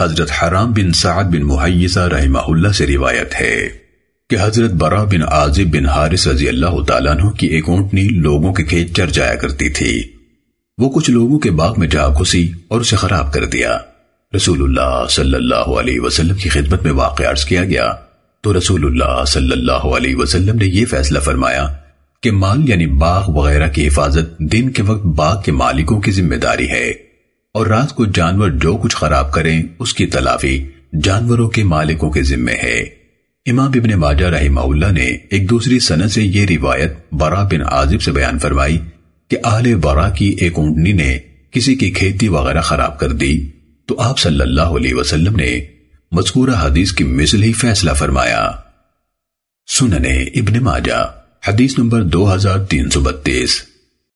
حضرت حرام بن سعد بن محیزہ رحمہ اللہ سے روایت ہے کہ حضرت برا بن عازب بن حارث رضی اللہ تعالیٰ عنہ کی ایک اونٹنی لوگوں کے کھیت چر جایا کرتی تھی۔ وہ کچھ لوگوں کے باغ میں جا گھسی اور اسے خراب کر دیا۔ رسول اللہ صلی اللہ علیہ وسلم کی خدمت میں واقع عرض کیا گیا۔ تو رسول اللہ صلی اللہ علیہ وسلم نے یہ فیصلہ فرمایا کہ مال یعنی باغ وغیرہ کی حفاظت دن کے وقت باغ کے مالکوں کی ذمہ داری ہے۔ اور رات کو جانور جو کچھ خراب کریں، اس کی تلافی جانوروں کے مالکوں کے ذمے ہے۔ امام ابن ماجہ رحمہ اللہ نے ایک دوسری سنت سے یہ روایت برا بن عازب سے بیان فرمائی کہ اہل برا کی ایک اونٹنی نے کسی کی کھیتی وغیرہ خراب کر دی۔ تو آپ صلی اللہ علیہ وسلم نے مذکورہ حدیث کی مثل ہی فیصلہ فرمایا۔ سننے ابن ماجہ، حدیث نمبر دو ہزار تین سو بتیس۔